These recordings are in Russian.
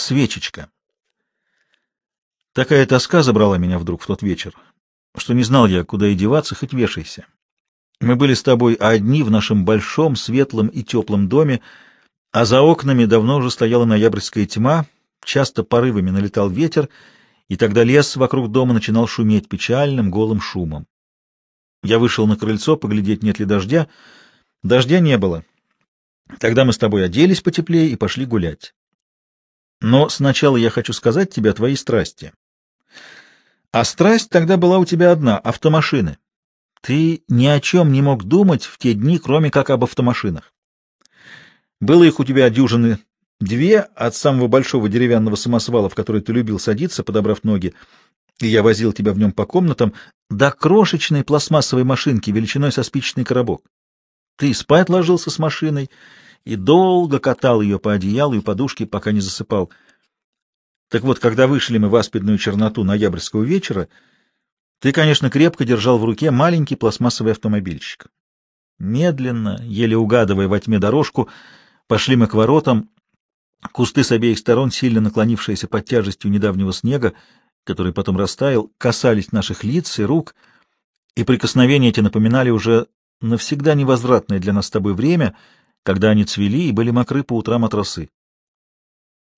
Свечечка. Такая тоска забрала меня вдруг в тот вечер, что не знал я, куда и деваться, хоть вешайся. Мы были с тобой одни в нашем большом, светлом и теплом доме, а за окнами давно уже стояла ноябрьская тьма, часто порывами налетал ветер, и тогда лес вокруг дома начинал шуметь печальным голым шумом. Я вышел на крыльцо поглядеть, нет ли дождя. Дождя не было. Тогда мы с тобой оделись потеплее и пошли гулять. Но сначала я хочу сказать тебе о твоей страсти. А страсть тогда была у тебя одна — автомашины. Ты ни о чем не мог думать в те дни, кроме как об автомашинах. Было их у тебя дюжины две от самого большого деревянного самосвала, в который ты любил садиться, подобрав ноги, и я возил тебя в нем по комнатам, до крошечной пластмассовой машинки величиной со спичечный коробок. Ты спать ложился с машиной и долго катал ее по одеялу и подушке, пока не засыпал. Так вот, когда вышли мы в аспидную черноту ноябрьского вечера, ты, конечно, крепко держал в руке маленький пластмассовый автомобильчик. Медленно, еле угадывая во тьме дорожку, пошли мы к воротам. Кусты с обеих сторон, сильно наклонившиеся под тяжестью недавнего снега, который потом растаял, касались наших лиц и рук, и прикосновения эти напоминали уже навсегда невозвратное для нас с тобой время — когда они цвели и были мокры по утрам от росы.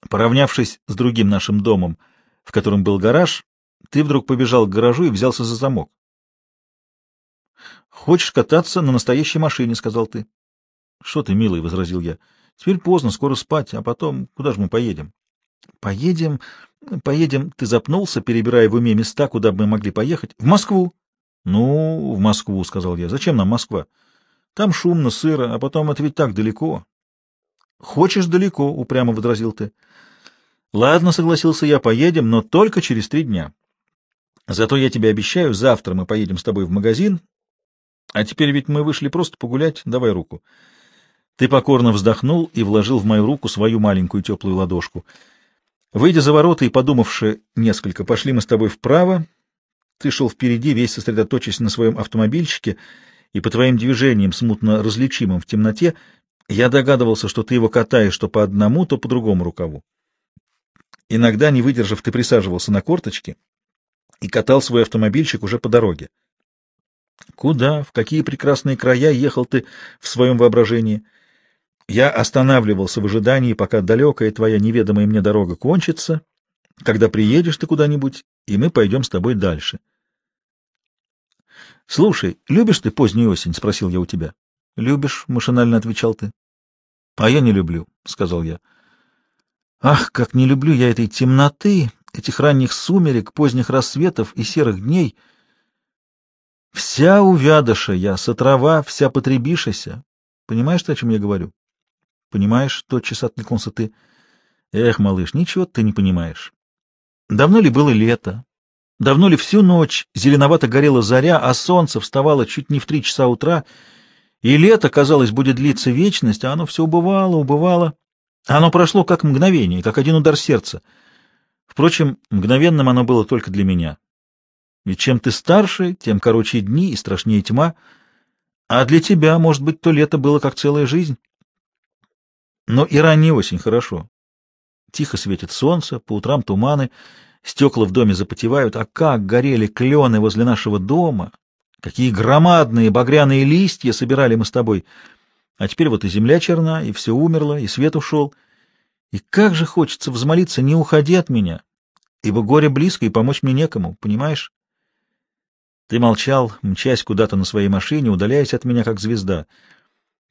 Поравнявшись с другим нашим домом, в котором был гараж, ты вдруг побежал к гаражу и взялся за замок. «Хочешь кататься на настоящей машине», — сказал ты. «Что ты, милый», — возразил я. «Теперь поздно, скоро спать, а потом куда же мы поедем?» «Поедем, поедем...» — ты запнулся, перебирая в уме места, куда бы мы могли поехать. «В Москву». «Ну, в Москву», — сказал я. «Зачем нам Москва?» Там шумно, сыро, а потом это ведь так далеко. — Хочешь далеко, — упрямо возразил ты. — Ладно, — согласился я, — поедем, но только через три дня. Зато я тебе обещаю, завтра мы поедем с тобой в магазин, а теперь ведь мы вышли просто погулять, давай руку. Ты покорно вздохнул и вложил в мою руку свою маленькую теплую ладошку. Выйдя за ворота и подумавши несколько, пошли мы с тобой вправо. Ты шел впереди, весь сосредоточившись на своем автомобильчике — и по твоим движениям, смутно различимым в темноте, я догадывался, что ты его катаешь то по одному, то по другому рукаву. Иногда, не выдержав, ты присаживался на корточки и катал свой автомобильчик уже по дороге. Куда, в какие прекрасные края ехал ты в своем воображении? Я останавливался в ожидании, пока далекая твоя неведомая мне дорога кончится, когда приедешь ты куда-нибудь, и мы пойдем с тобой дальше. — Слушай, любишь ты позднюю осень? — спросил я у тебя. — Любишь, — машинально отвечал ты. — А я не люблю, — сказал я. — Ах, как не люблю я этой темноты, этих ранних сумерек, поздних рассветов и серых дней. Вся увядоша я, сотрава, вся потребишася. Понимаешь ты, о чем я говорю? — Понимаешь, — тотчас откликнулся ты. — Эх, малыш, ничего ты не понимаешь. Давно ли было лето? Давно ли всю ночь зеленовато горела заря, а солнце вставало чуть не в три часа утра, и лето, казалось, будет длиться вечность, а оно все убывало, убывало. Оно прошло как мгновение, как один удар сердца. Впрочем, мгновенным оно было только для меня. Ведь чем ты старше, тем короче дни и страшнее тьма, а для тебя, может быть, то лето было как целая жизнь. Но и ранняя осень хорошо. Тихо светит солнце, по утрам туманы — Стекла в доме запотевают, а как горели клены возле нашего дома! Какие громадные багряные листья собирали мы с тобой! А теперь вот и земля черна, и все умерло, и свет ушел. И как же хочется взмолиться, не уходи от меня, ибо горе близко, и помочь мне некому, понимаешь? Ты молчал, мчась куда-то на своей машине, удаляясь от меня, как звезда.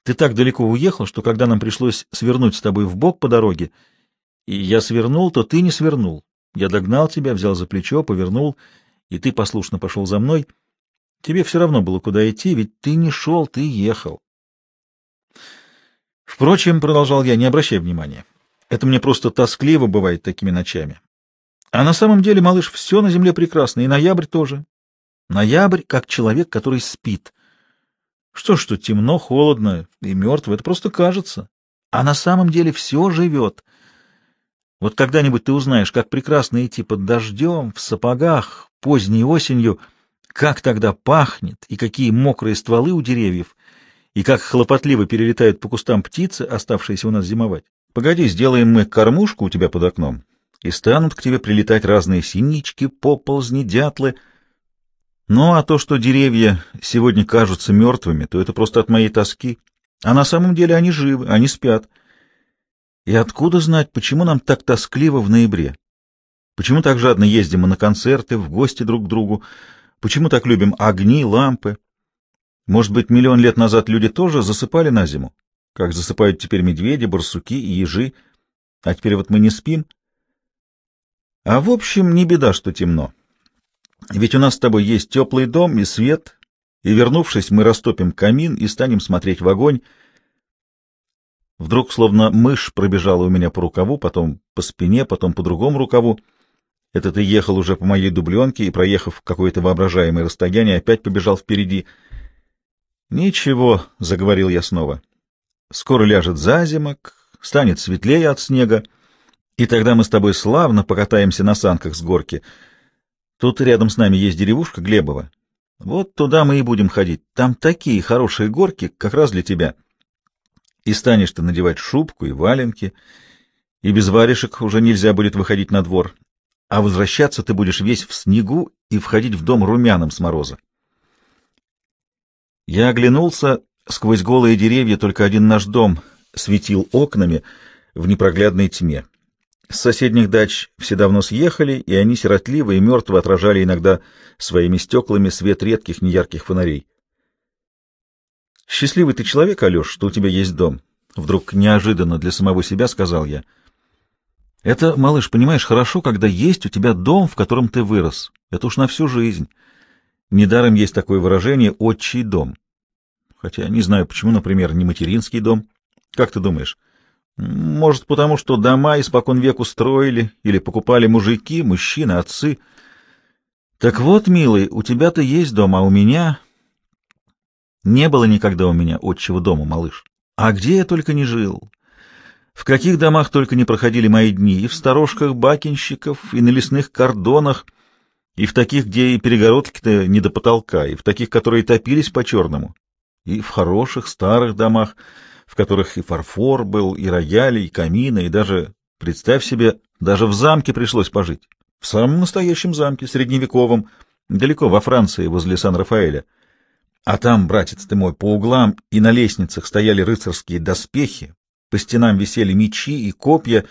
Ты так далеко уехал, что когда нам пришлось свернуть с тобой в бок по дороге, и я свернул, то ты не свернул. Я догнал тебя, взял за плечо, повернул, и ты послушно пошел за мной. Тебе все равно было куда идти, ведь ты не шел, ты ехал. Впрочем, — продолжал я, — не обращай внимания. Это мне просто тоскливо бывает такими ночами. А на самом деле, малыш, все на земле прекрасно, и ноябрь тоже. Ноябрь как человек, который спит. Что ж, что темно, холодно и мертво, это просто кажется. А на самом деле все живет — вот когда-нибудь ты узнаешь, как прекрасно идти под дождем, в сапогах, поздней осенью, как тогда пахнет, и какие мокрые стволы у деревьев, и как хлопотливо перелетают по кустам птицы, оставшиеся у нас зимовать. Погоди, сделаем мы кормушку у тебя под окном, и станут к тебе прилетать разные синички, поползни, дятлы. Ну, а то, что деревья сегодня кажутся мертвыми, то это просто от моей тоски. А на самом деле они живы, они спят. И откуда знать, почему нам так тоскливо в ноябре? Почему так жадно ездим мы на концерты, в гости друг к другу? Почему так любим огни, лампы? Может быть, миллион лет назад люди тоже засыпали на зиму, как засыпают теперь медведи, барсуки и ежи, а теперь вот мы не спим? А в общем, не беда, что темно. Ведь у нас с тобой есть теплый дом и свет, и, вернувшись, мы растопим камин и станем смотреть в огонь. Вдруг, словно мышь, пробежала у меня по рукаву, потом по спине, потом по другому рукаву. Это ты ехал уже по моей дубленке и, проехав какое-то воображаемое расстояние, опять побежал впереди. «Ничего», — заговорил я снова, — «скоро ляжет зазимок, станет светлее от снега, и тогда мы с тобой славно покатаемся на санках с горки. Тут рядом с нами есть деревушка Глебова. Вот туда мы и будем ходить. Там такие хорошие горки, как раз для тебя. И станешь ты надевать шубку и валенки, и без варежек уже нельзя будет выходить на двор, а возвращаться ты будешь весь в снегу и входить в дом румяным с мороза. Я оглянулся, сквозь голые деревья только один наш дом светил окнами в непроглядной тьме. С соседних дач все давно съехали, и они сиротливо и мертво отражали иногда своими стеклами свет редких неярких фонарей. «Счастливый ты человек, Алеш, что у тебя есть дом», — вдруг неожиданно для самого себя сказал я. «Это, малыш, понимаешь, хорошо, когда есть у тебя дом, в котором ты вырос. Это уж на всю жизнь. Недаром есть такое выражение «отчий дом». Хотя не знаю, почему, например, не материнский дом. Как ты думаешь?» Может, потому что дома испокон веку строили или покупали мужики, мужчины, отцы. Так вот, милый, у тебя-то есть дом, а у меня... Не было никогда у меня отчего дома, малыш. А где я только не жил. В каких домах только не проходили мои дни, и в сторожках бакинщиков, и на лесных кордонах, и в таких, где и перегородки-то не до потолка, и в таких, которые топились по-черному, и в хороших старых домах, в которых и фарфор был, и рояли, и камины, и даже, представь себе, даже в замке пришлось пожить. В самом настоящем замке, средневековом, далеко во Франции, возле Сан-Рафаэля. А там, братец ты мой, по углам и на лестницах стояли рыцарские доспехи, по стенам висели мечи и копья,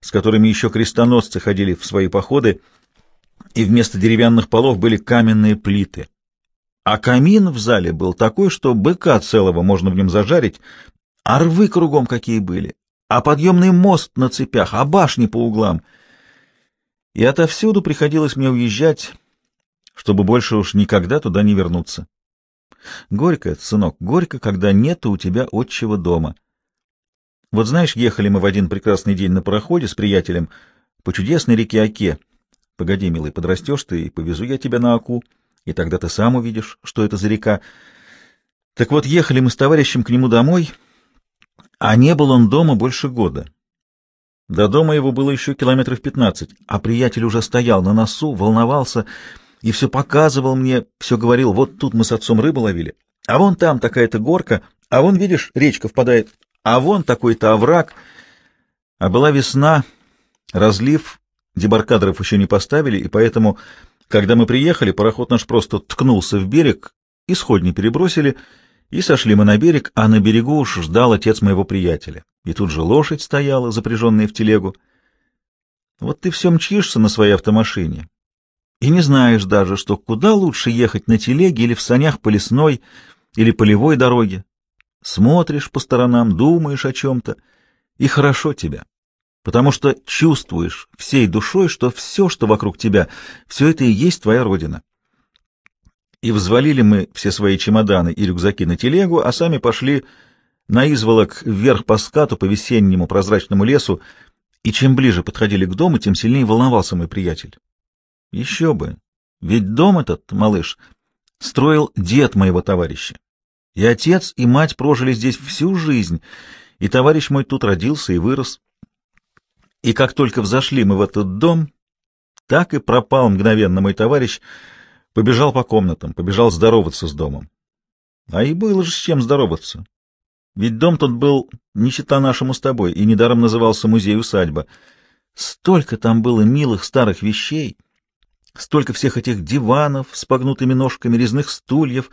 с которыми еще крестоносцы ходили в свои походы, и вместо деревянных полов были каменные плиты. А камин в зале был такой, что быка целого можно в нем зажарить, а рвы кругом какие были, а подъемный мост на цепях, а башни по углам. И отовсюду приходилось мне уезжать, чтобы больше уж никогда туда не вернуться. Горько, сынок, горько, когда нету у тебя отчего дома. Вот знаешь, ехали мы в один прекрасный день на пароходе с приятелем по чудесной реке Оке. Погоди, милый, подрастешь ты, и повезу я тебя на Оку, и тогда ты сам увидишь, что это за река. Так вот, ехали мы с товарищем к нему домой — а не был он дома больше года. До дома его было еще километров пятнадцать, а приятель уже стоял на носу, волновался и все показывал мне, все говорил, вот тут мы с отцом рыбу ловили, а вон там такая-то горка, а вон, видишь, речка впадает, а вон такой-то овраг. А была весна, разлив, дебаркадеров еще не поставили, и поэтому, когда мы приехали, пароход наш просто ткнулся в берег, исходни перебросили — и сошли мы на берег, а на берегу уж ждал отец моего приятеля. И тут же лошадь стояла, запряженная в телегу. Вот ты все мчишься на своей автомашине. И не знаешь даже, что куда лучше ехать на телеге или в санях по лесной или полевой дороге. Смотришь по сторонам, думаешь о чем-то, и хорошо тебя, потому что чувствуешь всей душой, что все, что вокруг тебя, все это и есть твоя родина и взвалили мы все свои чемоданы и рюкзаки на телегу, а сами пошли на изволок вверх по скату по весеннему прозрачному лесу, и чем ближе подходили к дому, тем сильнее волновался мой приятель. Еще бы, ведь дом этот, малыш, строил дед моего товарища. И отец, и мать прожили здесь всю жизнь, и товарищ мой тут родился и вырос. И как только взошли мы в этот дом, так и пропал мгновенно мой товарищ — Побежал по комнатам, побежал здороваться с домом. А и было же с чем здороваться. Ведь дом тот был не нашему с тобой, и недаром назывался музей-усадьба. Столько там было милых старых вещей, столько всех этих диванов с погнутыми ножками, резных стульев,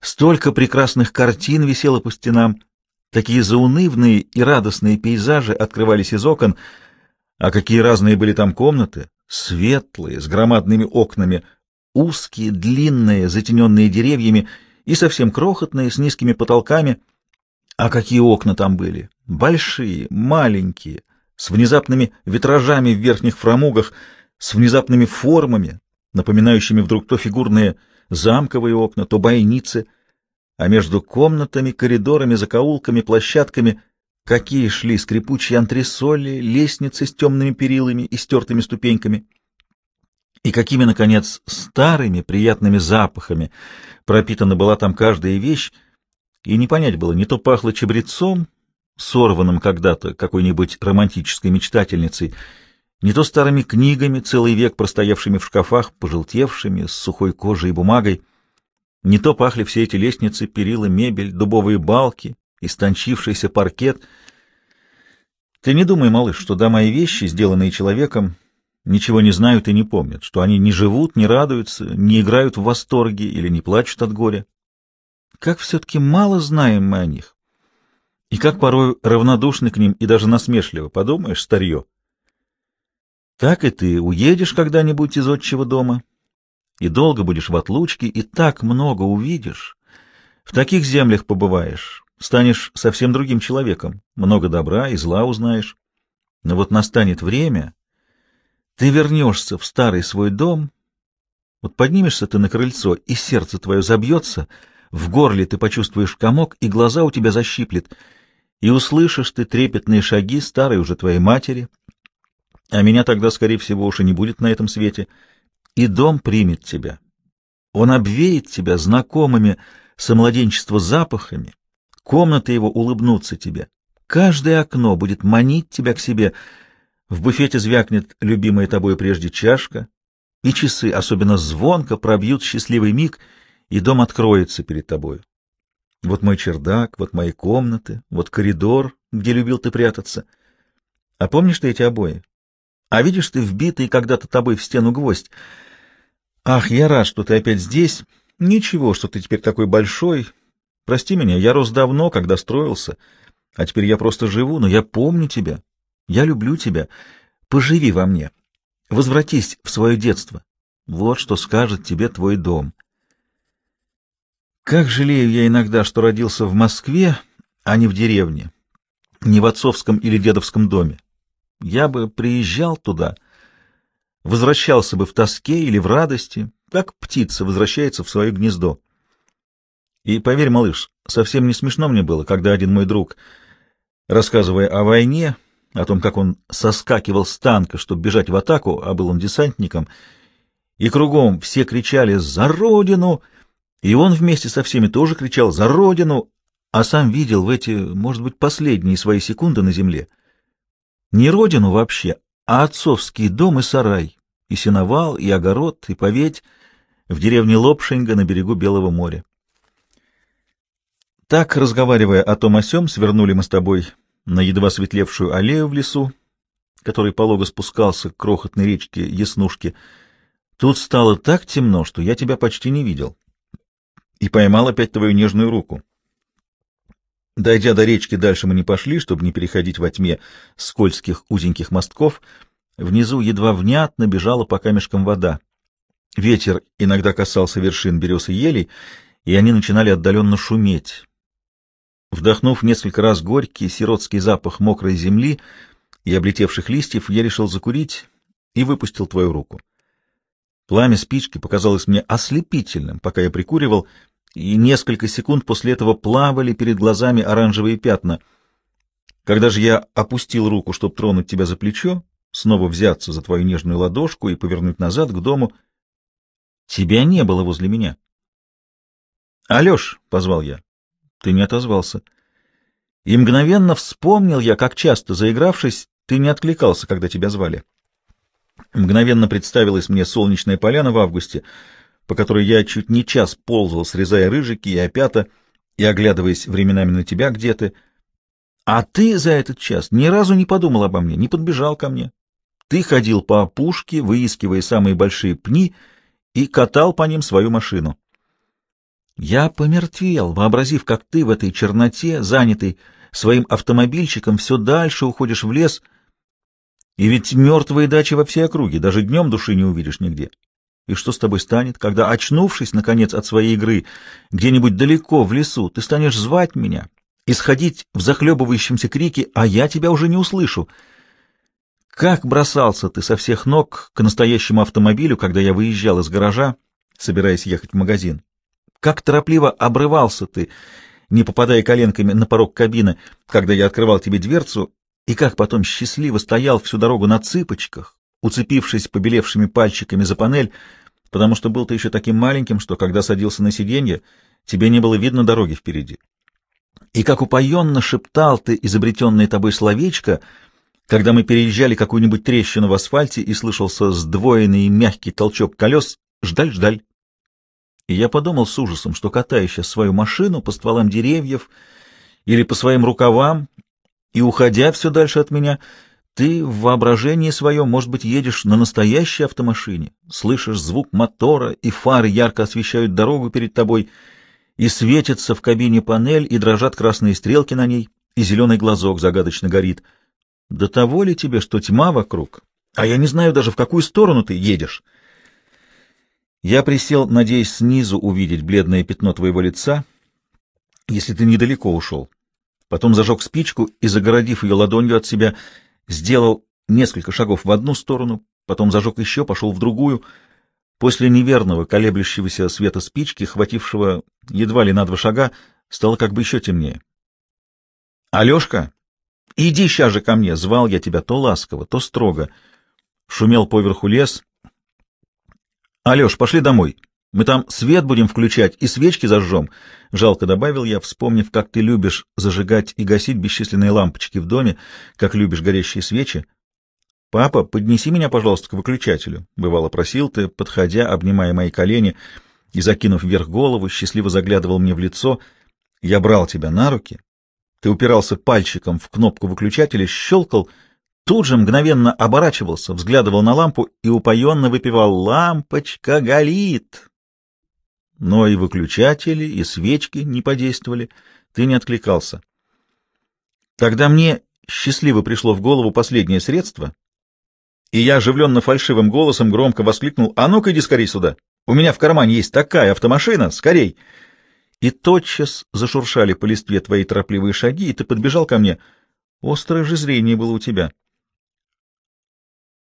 столько прекрасных картин висело по стенам, такие заунывные и радостные пейзажи открывались из окон, а какие разные были там комнаты, светлые, с громадными окнами, узкие, длинные, затененные деревьями и совсем крохотные, с низкими потолками. А какие окна там были! Большие, маленькие, с внезапными витражами в верхних фрамугах, с внезапными формами, напоминающими вдруг то фигурные замковые окна, то бойницы, а между комнатами, коридорами, закоулками, площадками какие шли скрипучие антресоли, лестницы с темными перилами и стертыми ступеньками, и какими, наконец, старыми приятными запахами пропитана была там каждая вещь, и не понять было, не то пахло чабрецом, сорванным когда-то какой-нибудь романтической мечтательницей, не то старыми книгами, целый век простоявшими в шкафах, пожелтевшими, с сухой кожей и бумагой, не то пахли все эти лестницы, перила, мебель, дубовые балки, истончившийся паркет. Ты не думай, малыш, что дома и вещи, сделанные человеком, ничего не знают и не помнят, что они не живут, не радуются, не играют в восторге или не плачут от горя. Как все-таки мало знаем мы о них. И как порой равнодушны к ним и даже насмешливо, подумаешь, старье. Так и ты уедешь когда-нибудь из отчего дома, и долго будешь в отлучке, и так много увидишь. В таких землях побываешь, станешь совсем другим человеком, много добра и зла узнаешь. Но вот настанет время, ты вернешься в старый свой дом, вот поднимешься ты на крыльцо, и сердце твое забьется, в горле ты почувствуешь комок, и глаза у тебя защиплет — и услышишь ты трепетные шаги старой уже твоей матери, а меня тогда, скорее всего, уж и не будет на этом свете, и дом примет тебя. Он обвеет тебя знакомыми со младенчества запахами, комнаты его улыбнутся тебе, каждое окно будет манить тебя к себе, в буфете звякнет любимая тобой прежде чашка, и часы, особенно звонко, пробьют счастливый миг, и дом откроется перед тобой. Вот мой чердак, вот мои комнаты, вот коридор, где любил ты прятаться. А помнишь ты эти обои? А видишь ты вбитый когда-то тобой в стену гвоздь? Ах, я рад, что ты опять здесь. Ничего, что ты теперь такой большой. Прости меня, я рос давно, когда строился, а теперь я просто живу, но я помню тебя. Я люблю тебя. Поживи во мне. Возвратись в свое детство. Вот что скажет тебе твой дом. Как жалею я иногда, что родился в Москве, а не в деревне, не в отцовском или дедовском доме. Я бы приезжал туда, возвращался бы в тоске или в радости, как птица возвращается в свое гнездо. И поверь, малыш, совсем не смешно мне было, когда один мой друг, рассказывая о войне, о том, как он соскакивал с танка, чтобы бежать в атаку, а был он десантником, и кругом все кричали «За Родину!» И он вместе со всеми тоже кричал «За Родину!», а сам видел в эти, может быть, последние свои секунды на земле не Родину вообще, а отцовский дом и сарай, и сеновал, и огород, и поветь в деревне Лопшинга на берегу Белого моря. Так, разговаривая о том о сём, свернули мы с тобой на едва светлевшую аллею в лесу, который полого спускался к крохотной речке Яснушки. Тут стало так темно, что я тебя почти не видел и поймал опять твою нежную руку. Дойдя до речки, дальше мы не пошли, чтобы не переходить во тьме скользких узеньких мостков. Внизу едва внятно бежала по камешкам вода. Ветер иногда касался вершин берез и елей, и они начинали отдаленно шуметь. Вдохнув несколько раз горький сиротский запах мокрой земли и облетевших листьев, я решил закурить и выпустил твою руку. Пламя спички показалось мне ослепительным, пока я прикуривал, и несколько секунд после этого плавали перед глазами оранжевые пятна. Когда же я опустил руку, чтобы тронуть тебя за плечо, снова взяться за твою нежную ладошку и повернуть назад к дому, тебя не было возле меня. «Алеш!» — позвал я. Ты не отозвался. И мгновенно вспомнил я, как часто, заигравшись, ты не откликался, когда тебя звали. Мгновенно представилась мне солнечная поляна в августе, по которой я чуть не час ползал, срезая рыжики и опята, и оглядываясь временами на тебя, где ты. А ты за этот час ни разу не подумал обо мне, не подбежал ко мне. Ты ходил по опушке, выискивая самые большие пни, и катал по ним свою машину. Я помертвел, вообразив, как ты в этой черноте, занятый своим автомобильчиком, все дальше уходишь в лес, и ведь мертвые дачи во всей округе, даже днем души не увидишь нигде. И что с тобой станет, когда, очнувшись, наконец, от своей игры, где-нибудь далеко в лесу, ты станешь звать меня и сходить в захлебывающемся крике, а я тебя уже не услышу? Как бросался ты со всех ног к настоящему автомобилю, когда я выезжал из гаража, собираясь ехать в магазин? Как торопливо обрывался ты, не попадая коленками на порог кабины, когда я открывал тебе дверцу, и как потом счастливо стоял всю дорогу на цыпочках, уцепившись побелевшими пальчиками за панель, потому что был ты еще таким маленьким, что, когда садился на сиденье, тебе не было видно дороги впереди. И как упоенно шептал ты изобретенное тобой словечко, когда мы переезжали какую-нибудь трещину в асфальте и слышался сдвоенный мягкий толчок колес «Ждаль-ждаль». И я подумал с ужасом, что сейчас свою машину по стволам деревьев или по своим рукавам и уходя все дальше от меня, ты в воображении своем, может быть, едешь на настоящей автомашине, слышишь звук мотора, и фары ярко освещают дорогу перед тобой, и светится в кабине панель, и дрожат красные стрелки на ней, и зеленый глазок загадочно горит. До того ли тебе, что тьма вокруг? А я не знаю даже, в какую сторону ты едешь. Я присел, надеясь снизу увидеть бледное пятно твоего лица, если ты недалеко ушел. Потом зажег спичку и, загородив ее ладонью от себя, сделал несколько шагов в одну сторону, потом зажег еще, пошел в другую. После неверного колеблющегося света спички, хватившего едва ли на два шага, стало как бы еще темнее. — Алешка, иди сейчас же ко мне! — звал я тебя то ласково, то строго. Шумел поверху лес. — Алеш, пошли домой. Мы там свет будем включать и свечки зажжем. Жалко добавил я, вспомнив, как ты любишь зажигать и гасить бесчисленные лампочки в доме, как любишь горящие свечи. «Папа, поднеси меня, пожалуйста, к выключателю», — бывало просил ты, подходя, обнимая мои колени и, закинув вверх голову, счастливо заглядывал мне в лицо. Я брал тебя на руки. Ты упирался пальчиком в кнопку выключателя, щелкал, тут же мгновенно оборачивался, взглядывал на лампу и упоенно выпивал «Лампочка горит!» Но и выключатели, и свечки не подействовали, ты не откликался. Тогда мне счастливо пришло в голову последнее средство, и я оживленно фальшивым голосом громко воскликнул «А ну-ка иди скорей сюда! У меня в кармане есть такая автомашина! Скорей!» И тотчас зашуршали по листве твои торопливые шаги, и ты подбежал ко мне. Острое же зрение было у тебя.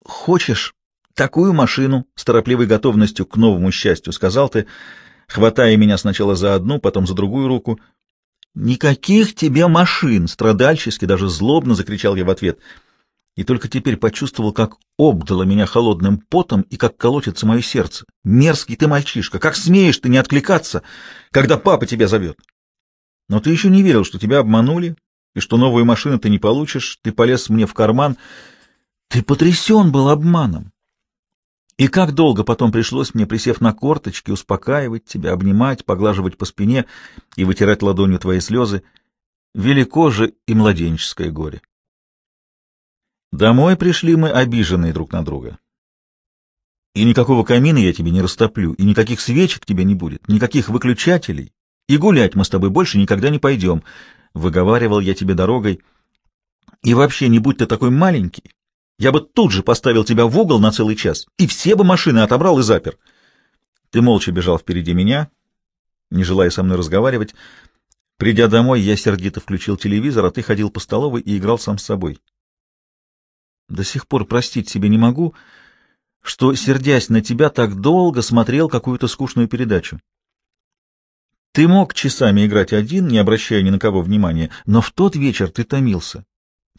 «Хочешь такую машину?» — с торопливой готовностью к новому счастью сказал ты, хватая меня сначала за одну, потом за другую руку. «Никаких тебе машин!» — страдальчески, даже злобно закричал я в ответ. И только теперь почувствовал, как обдало меня холодным потом и как колотится мое сердце. «Мерзкий ты мальчишка! Как смеешь ты не откликаться, когда папа тебя зовет?» Но ты еще не верил, что тебя обманули, и что новую машину ты не получишь, ты полез мне в карман. Ты потрясен был обманом. И как долго потом пришлось мне, присев на корточки, успокаивать тебя, обнимать, поглаживать по спине и вытирать ладонью твои слезы. Велико же и младенческое горе. Домой пришли мы обиженные друг на друга. И никакого камина я тебе не растоплю, и никаких свечек тебе не будет, никаких выключателей, и гулять мы с тобой больше никогда не пойдем, — выговаривал я тебе дорогой. И вообще, не будь ты такой маленький, я бы тут же поставил тебя в угол на целый час и все бы машины отобрал и запер. Ты молча бежал впереди меня, не желая со мной разговаривать. Придя домой, я сердито включил телевизор, а ты ходил по столовой и играл сам с собой. До сих пор простить себе не могу, что, сердясь на тебя, так долго смотрел какую-то скучную передачу. Ты мог часами играть один, не обращая ни на кого внимания, но в тот вечер ты томился.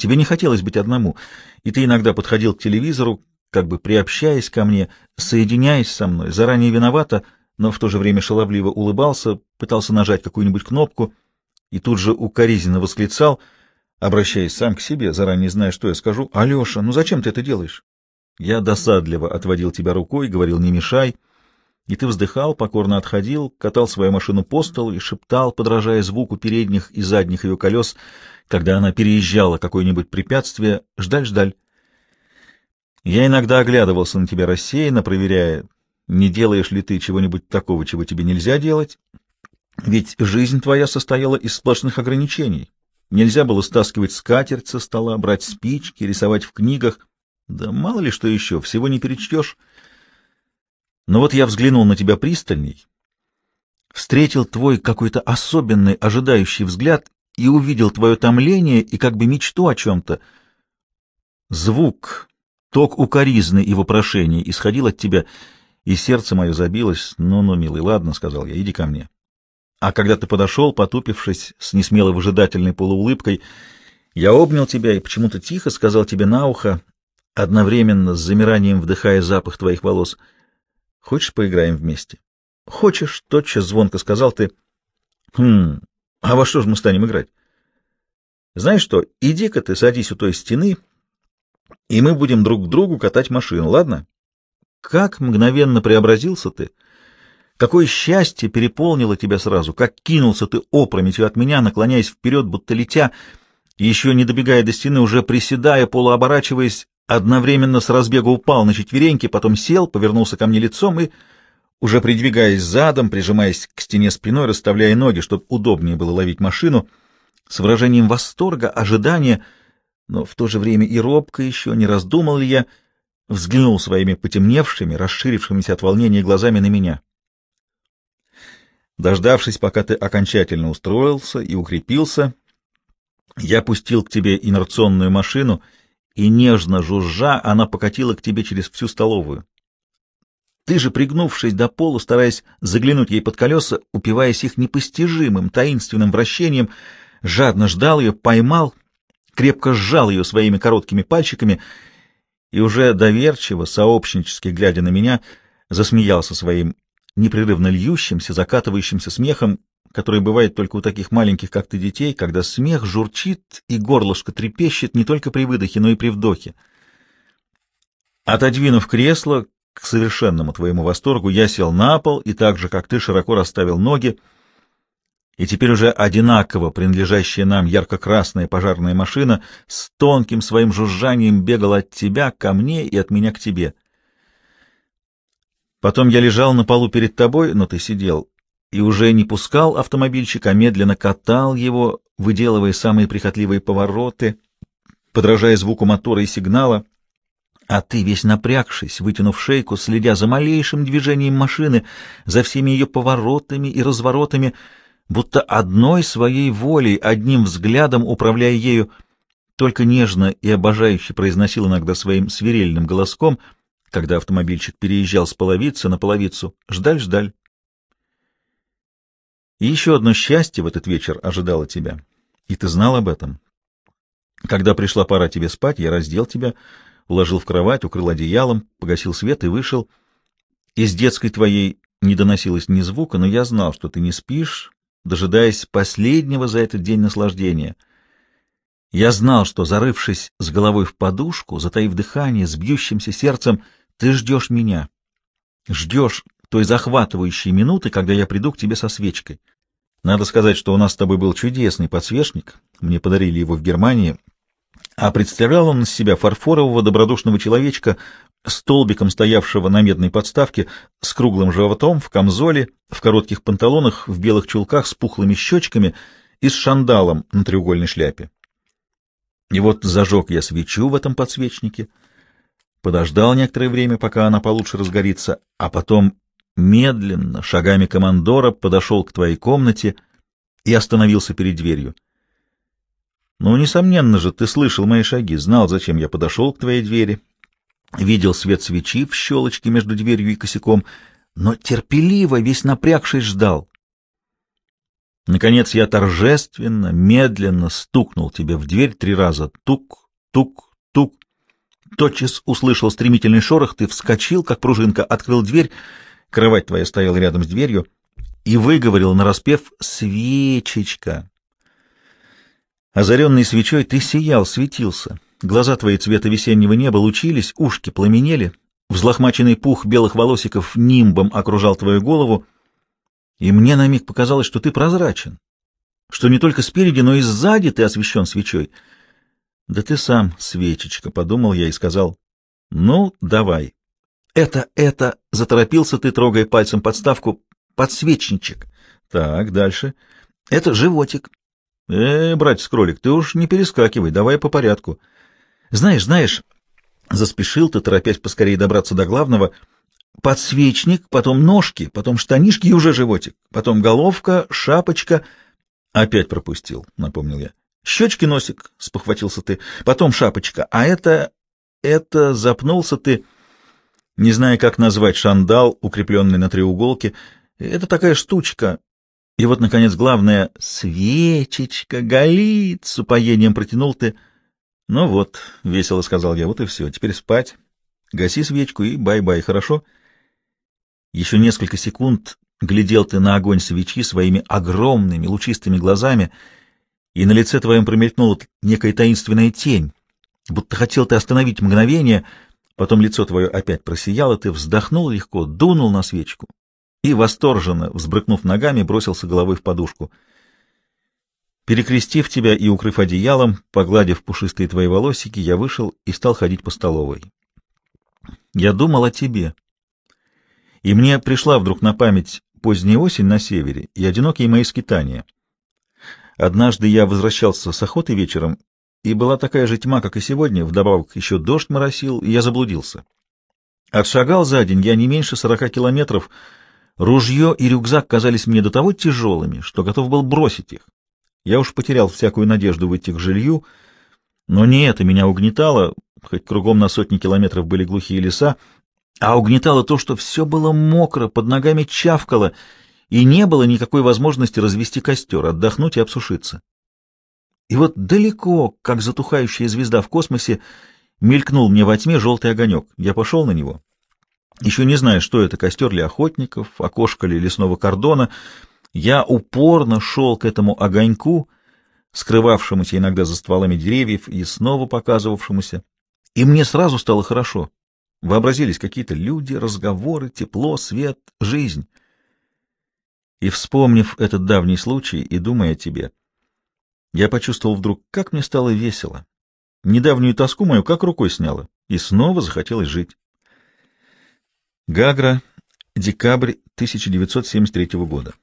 Тебе не хотелось быть одному, и ты иногда подходил к телевизору, как бы приобщаясь ко мне, соединяясь со мной, заранее виновата, но в то же время шаловливо улыбался, пытался нажать какую-нибудь кнопку и тут же укоризненно восклицал, обращаясь сам к себе, заранее зная, что я скажу, «Алеша, ну зачем ты это делаешь?» Я досадливо отводил тебя рукой, говорил «не мешай», И ты вздыхал, покорно отходил, катал свою машину по столу и шептал, подражая звуку передних и задних ее колес, когда она переезжала какое-нибудь препятствие, ждаль-ждаль. Я иногда оглядывался на тебя рассеянно, проверяя, не делаешь ли ты чего-нибудь такого, чего тебе нельзя делать, ведь жизнь твоя состояла из сплошных ограничений. Нельзя было стаскивать скатерть со стола, брать спички, рисовать в книгах. Да мало ли что еще, всего не перечтешь. Но вот я взглянул на тебя пристальней, встретил твой какой-то особенный, ожидающий взгляд и увидел твое томление и как бы мечту о чем-то. Звук, ток укоризны и вопрошений исходил от тебя, и сердце мое забилось. «Ну-ну, милый, ладно», — сказал я, — «иди ко мне». А когда ты подошел, потупившись, с несмело выжидательной полуулыбкой, я обнял тебя и почему-то тихо сказал тебе на ухо, одновременно с замиранием вдыхая запах твоих волос, «Хочешь, поиграем вместе?» «Хочешь», — тотчас звонко сказал ты. «Хм, а во что же мы станем играть?» «Знаешь что, иди-ка ты садись у той стены, и мы будем друг к другу катать машину, ладно?» Как мгновенно преобразился ты! Какое счастье переполнило тебя сразу! Как кинулся ты опрометью от меня, наклоняясь вперед, будто летя, еще не добегая до стены, уже приседая, полуоборачиваясь, одновременно с разбега упал на четвереньки, потом сел, повернулся ко мне лицом и, уже придвигаясь задом, прижимаясь к стене спиной, расставляя ноги, чтобы удобнее было ловить машину, с выражением восторга, ожидания, но в то же время и робко еще, не раздумал ли я, взглянул своими потемневшими, расширившимися от волнения глазами на меня. Дождавшись, пока ты окончательно устроился и укрепился, я пустил к тебе инерционную машину, и, нежно жужжа, она покатила к тебе через всю столовую. Ты же, пригнувшись до полу, стараясь заглянуть ей под колеса, упиваясь их непостижимым, таинственным вращением, жадно ждал ее, поймал, крепко сжал ее своими короткими пальчиками и уже доверчиво, сообщнически глядя на меня, засмеялся своим непрерывно льющимся, закатывающимся смехом, который бывает только у таких маленьких, как ты, детей, когда смех журчит и горлышко трепещет не только при выдохе, но и при вдохе. Отодвинув кресло, к совершенному твоему восторгу, я сел на пол и так же, как ты, широко расставил ноги, и теперь уже одинаково принадлежащая нам ярко-красная пожарная машина с тонким своим жужжанием бегала от тебя ко мне и от меня к тебе. Потом я лежал на полу перед тобой, но ты сидел, и уже не пускал автомобильчик, а медленно катал его, выделывая самые прихотливые повороты, подражая звуку мотора и сигнала, а ты, весь напрягшись, вытянув шейку, следя за малейшим движением машины, за всеми ее поворотами и разворотами, — будто одной своей волей, одним взглядом управляя ею, только нежно и обожающе произносил иногда своим свирельным голоском, когда автомобильчик переезжал с половицы на половицу, «Ждаль-ждаль». И еще одно счастье в этот вечер ожидало тебя, и ты знал об этом. Когда пришла пора тебе спать, я раздел тебя, уложил в кровать, укрыл одеялом, погасил свет и вышел. Из детской твоей не доносилось ни звука, но я знал, что ты не спишь, дожидаясь последнего за этот день наслаждения. Я знал, что, зарывшись с головой в подушку, затаив дыхание, с бьющимся сердцем, ты ждешь меня. Ждешь той захватывающей минуты, когда я приду к тебе со свечкой. Надо сказать, что у нас с тобой был чудесный подсвечник, мне подарили его в Германии, а представлял он из себя фарфорового добродушного человечка, столбиком стоявшего на медной подставке, с круглым животом, в камзоле, в коротких панталонах, в белых чулках с пухлыми щечками и с шандалом на треугольной шляпе. И вот зажег я свечу в этом подсвечнике, подождал некоторое время, пока она получше разгорится, а потом медленно, шагами командора, подошел к твоей комнате и остановился перед дверью. Ну, несомненно же, ты слышал мои шаги, знал, зачем я подошел к твоей двери, видел свет свечи в щелочке между дверью и косяком, но терпеливо, весь напрягшись, ждал. Наконец я торжественно, медленно стукнул тебе в дверь три раза. Тук, тук, тук. Тотчас услышал стремительный шорох, ты вскочил, как пружинка, открыл дверь, кровать твоя стояла рядом с дверью, и выговорил нараспев «Свечечка». Озаренный свечой ты сиял, светился. Глаза твои цвета весеннего неба лучились, ушки пламенели, Взлохмаченный пух белых волосиков нимбом окружал твою голову, и мне на миг показалось, что ты прозрачен, что не только спереди, но и сзади ты освещен свечой. Да ты сам, свечечка, — подумал я и сказал, — ну, давай. Это, это, — заторопился ты, трогая пальцем подставку, — подсвечничек. Так, дальше. Это животик. Э, братец-кролик, ты уж не перескакивай, давай по порядку. Знаешь, знаешь, заспешил ты, торопясь поскорее добраться до главного, подсвечник, потом ножки, потом штанишки и уже животик, потом головка, шапочка. Опять пропустил, напомнил я. Щечки, носик, спохватился ты, потом шапочка, а это... это... запнулся ты, не зная, как назвать шандал, укрепленный на треуголке. Это такая штучка, и вот, наконец, главное — свечечка, горит, с упоением протянул ты. Ну вот, — весело сказал я, — вот и все, теперь спать. Гаси свечку и бай-бай, хорошо? Еще несколько секунд глядел ты на огонь свечи своими огромными лучистыми глазами, и на лице твоем промелькнула некая таинственная тень, будто хотел ты остановить мгновение, потом лицо твое опять просияло, ты вздохнул легко, дунул на свечку, и, восторженно взбрыкнув ногами, бросился головой в подушку. Перекрестив тебя и укрыв одеялом, погладив пушистые твои волосики, я вышел и стал ходить по столовой. Я думал о тебе. И мне пришла вдруг на память поздняя осень на севере и одинокие мои скитания. Однажды я возвращался с охоты вечером, и была такая же тьма, как и сегодня, вдобавок еще дождь моросил, и я заблудился. Отшагал за день я не меньше сорока километров, Ружье и рюкзак казались мне до того тяжелыми, что готов был бросить их. Я уж потерял всякую надежду выйти к жилью, но не это меня угнетало, хоть кругом на сотни километров были глухие леса, а угнетало то, что все было мокро, под ногами чавкало, и не было никакой возможности развести костер, отдохнуть и обсушиться. И вот далеко, как затухающая звезда в космосе, мелькнул мне во тьме желтый огонек. Я пошел на него еще не зная, что это, костер ли охотников, окошко ли лесного кордона, я упорно шел к этому огоньку, скрывавшемуся иногда за стволами деревьев и снова показывавшемуся, и мне сразу стало хорошо. Вообразились какие-то люди, разговоры, тепло, свет, жизнь. И, вспомнив этот давний случай и думая о тебе, я почувствовал вдруг, как мне стало весело. Недавнюю тоску мою как рукой сняло, и снова захотелось жить. Гагра, декабрь 1973 года.